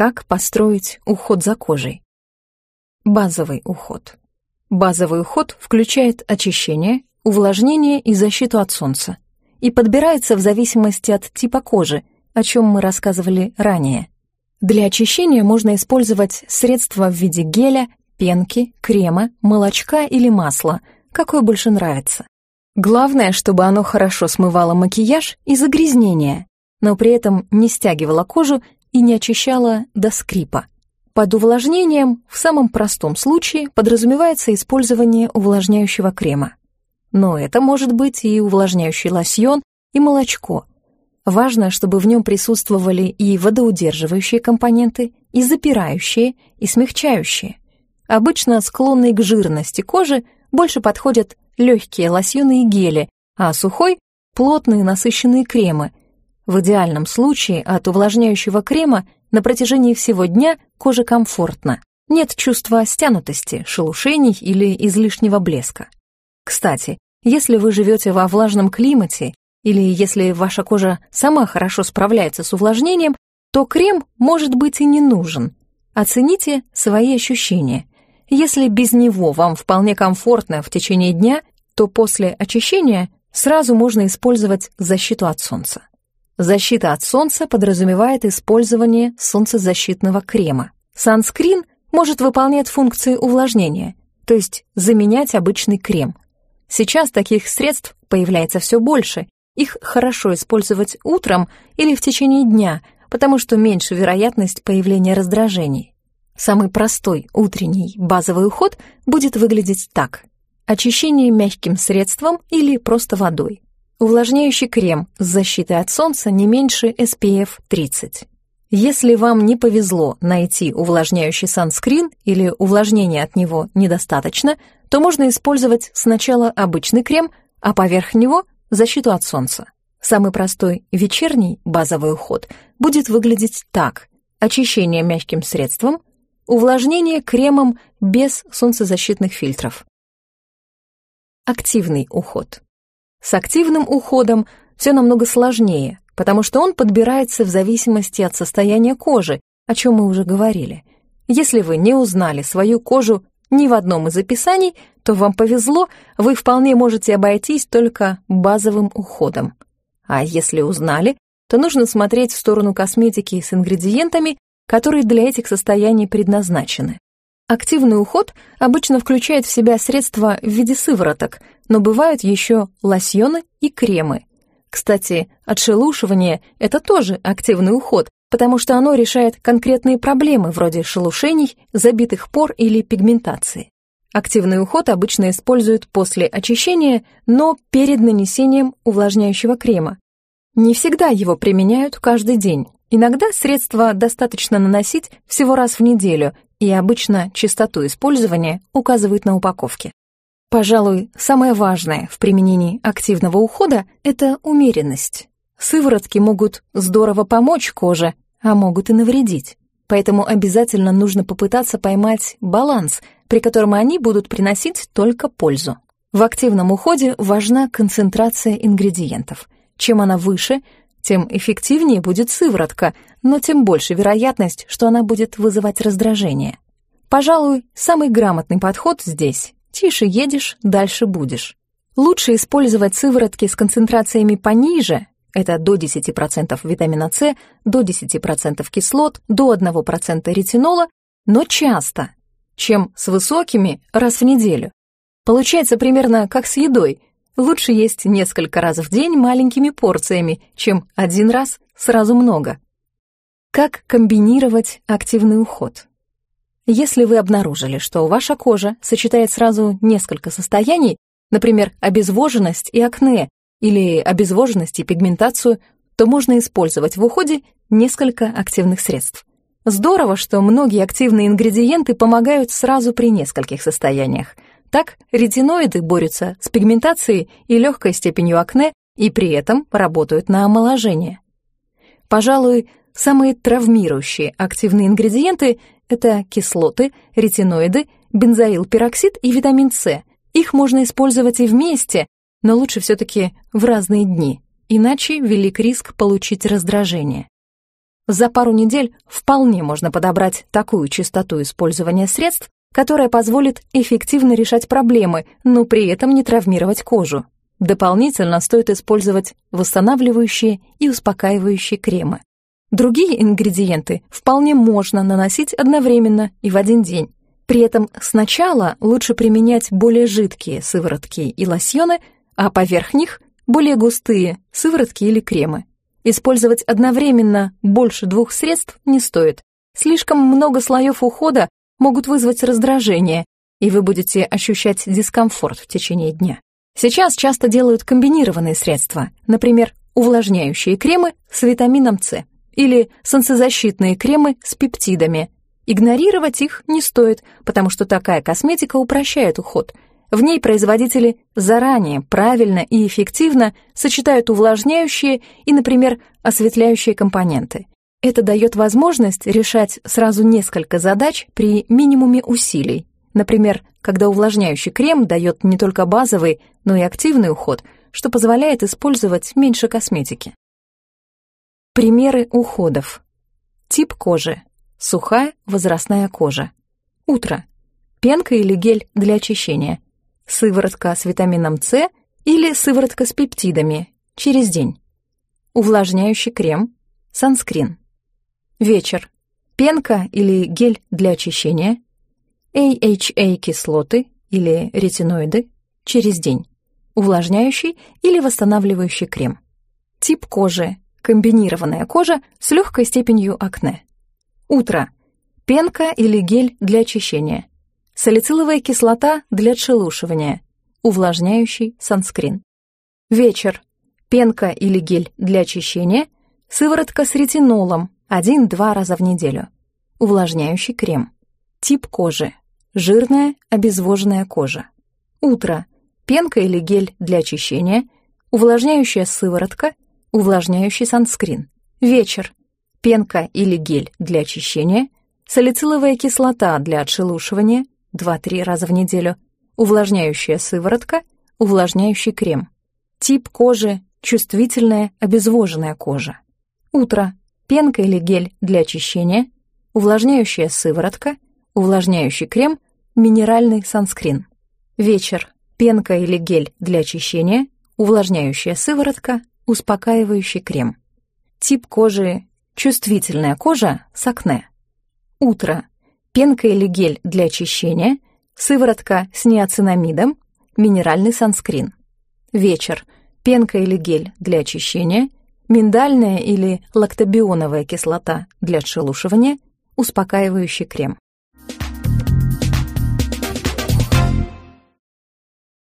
Как построить уход за кожей? Базовый уход. Базовый уход включает очищение, увлажнение и защиту от солнца и подбирается в зависимости от типа кожи, о чем мы рассказывали ранее. Для очищения можно использовать средства в виде геля, пенки, крема, молочка или масла, какое больше нравится. Главное, чтобы оно хорошо смывало макияж и загрязнения, но при этом не стягивало кожу и не очищало до скрипа. Под увлажнением в самом простом случае подразумевается использование увлажняющего крема. Но это может быть и увлажняющий лосьон, и молочко. Важно, чтобы в нем присутствовали и водоудерживающие компоненты, и запирающие, и смягчающие. Обычно склонные к жирности кожи больше подходят легкие лосьоны и гели, а сухой — плотные насыщенные кремы. В идеальном случае от увлажняющего крема на протяжении всего дня кожа комфортна. Нет чувства стянутости, шелушений или излишнего блеска. Кстати, если вы живете во влажном климате или если ваша кожа сама хорошо справляется с увлажнением, то крем может быть и не нужен. Оцените свои ощущения. Если без него вам вполне комфортно в течение дня, то после очищения сразу можно использовать защиту от солнца. Защита от солнца подразумевает использование солнцезащитного крема. Санскрин может выполнять функции увлажнения, то есть заменять обычный крем. Сейчас таких средств появляется все больше. Их хорошо использовать утром или в течение дня, потому что меньше вероятность появления раздражений. Самый простой утренний базовый уход будет выглядеть так. Очищение мягким средством или просто водой. Увлажняющий крем с защитой от солнца не меньше SPF 30. Если вам не повезло найти увлажняющий санскрин или увлажнения от него недостаточно, то можно использовать сначала обычный крем, а поверх него защиту от солнца. Самый простой вечерний базовый уход будет выглядеть так. Очищение мягким средством, увлажнение кремом без солнцезащитных фильтров. Активный уход. С активным уходом все намного сложнее, потому что он подбирается в зависимости от состояния кожи, о чем мы уже говорили. Если вы не узнали свою кожу ни в одном из описаний, то вам повезло, вы вполне можете обойтись только базовым уходом. А если узнали, то нужно смотреть в сторону косметики с ингредиентами, которые для этих состояний предназначены. Активный уход обычно включает в себя средства в виде сывороток, но бывают еще лосьоны и кремы. Кстати, отшелушивание — это тоже активный уход, потому что оно решает конкретные проблемы вроде шелушений, забитых пор или пигментации. Активный уход обычно используют после очищения, но перед нанесением увлажняющего крема. Не всегда его применяют каждый день. Иногда средство достаточно наносить всего раз в неделю, и обычно частоту использования указывают на упаковке. Пожалуй, самое важное в применении активного ухода — это умеренность. Сыворотки могут здорово помочь коже, а могут и навредить. Поэтому обязательно нужно попытаться поймать баланс, при котором они будут приносить только пользу. В активном уходе важна концентрация ингредиентов. Чем она выше, тем эффективнее будет сыворотка, но тем больше вероятность, что она будет вызывать раздражение. Пожалуй, самый грамотный подход здесь Тише едешь, дальше будешь. Лучше использовать сыворотки с концентрациями пониже, это до 10% витамина С, до 10% кислот, до 1% ретинола, но часто, чем с высокими раз в неделю. Получается примерно как с едой. Лучше есть несколько раз в день маленькими порциями, чем один раз сразу много. Как комбинировать активный уход? Если вы обнаружили, что ваша кожа сочетает сразу несколько состояний, например, обезвоженность и акне, или обезвоженность и пигментацию, то можно использовать в уходе несколько активных средств. Здорово, что многие активные ингредиенты помогают сразу при нескольких состояниях. Так, ретиноиды борются с пигментацией и легкой степенью акне и при этом работают на омоложение. Пожалуй, самые травмирующие активные ингредиенты это кислоты, ретиноиды, бензоилпероксид и витамин С. Их можно использовать и вместе, но лучше все-таки в разные дни, иначе велик риск получить раздражение. За пару недель вполне можно подобрать такую частоту использования средств, которая позволит эффективно решать проблемы, но при этом не травмировать кожу. Дополнительно стоит использовать восстанавливающие и успокаивающие кремы. Другие ингредиенты вполне можно наносить одновременно и в один день. При этом сначала лучше применять более жидкие сыворотки и лосьоны, а поверх них более густые сыворотки или кремы. Использовать одновременно больше двух средств не стоит. Слишком много слоев ухода могут вызвать раздражение, и вы будете ощущать дискомфорт в течение дня. Сейчас часто делают комбинированные средства, например, увлажняющие кремы с витамином С или солнцезащитные кремы с пептидами. Игнорировать их не стоит, потому что такая косметика упрощает уход. В ней производители заранее, правильно и эффективно сочетают увлажняющие и, например, осветляющие компоненты. Это дает возможность решать сразу несколько задач при минимуме усилий. Например, когда увлажняющий крем дает не только базовый, но и активный уход, что позволяет использовать меньше косметики. Примеры уходов. Тип кожи. Сухая, возрастная кожа. Утро. Пенка или гель для очищения. Сыворотка с витамином С или сыворотка с пептидами. Через день. Увлажняющий крем. Санскрин. Вечер. Пенка или гель для очищения. AHA-кислоты или ретиноиды через день, увлажняющий или восстанавливающий крем. Тип кожи – комбинированная кожа с легкой степенью акне. Утро – пенка или гель для очищения. Салициловая кислота для отшелушивания. Увлажняющий санскрин. Вечер – пенка или гель для очищения. Сыворотка с ретинолом 1-2 раза в неделю. Увлажняющий крем. Тип кожи жирная, обезвоженная кожа. Утро. Пенка или гель для очищения, увлажняющая сыворотка, увлажняющий санскрин. Вечер. Пенка или гель для очищения, салициловая кислота для отшелушивания 2-3 раза в неделю, увлажняющая сыворотка, увлажняющий крем. Тип кожи – чувствительная, обезвоженная кожа. Утро. Пенка или гель для очищения, увлажняющая сыворотка – увлажняющий крем, минеральный санскрин. Вечер. Пенка или гель для очищения, увлажняющая сыворотка, успокаивающий крем. Тип кожи – чувствительная кожа с акне. Утро. Пенка или гель для очищения, сыворотка с неоцинамидом, минеральный санскрин. Вечер. Пенка или гель для очищения, миндальная или лактобионовая кислота для отшелушивания, успокаивающий крем.